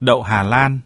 đậu Hà Lan.